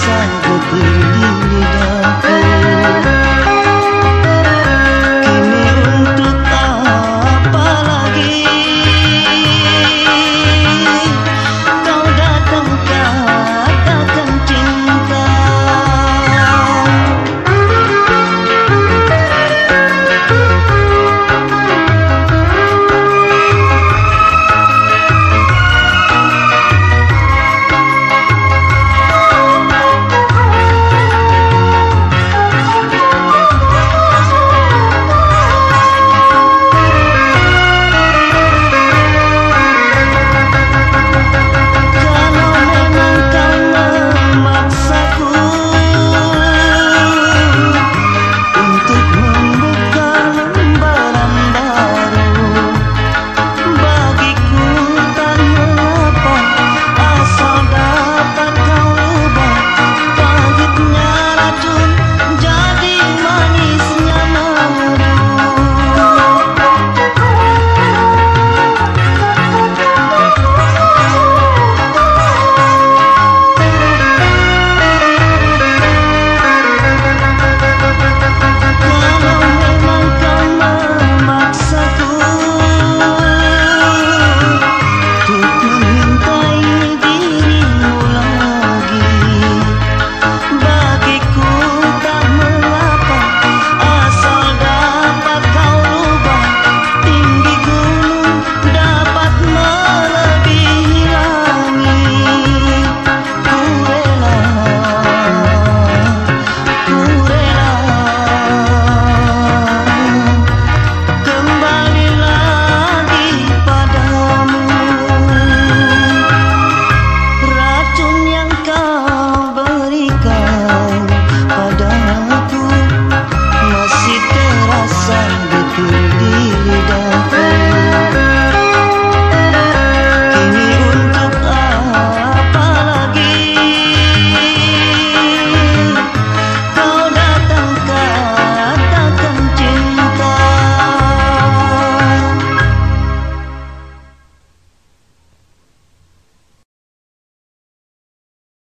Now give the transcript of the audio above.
sanggup indahku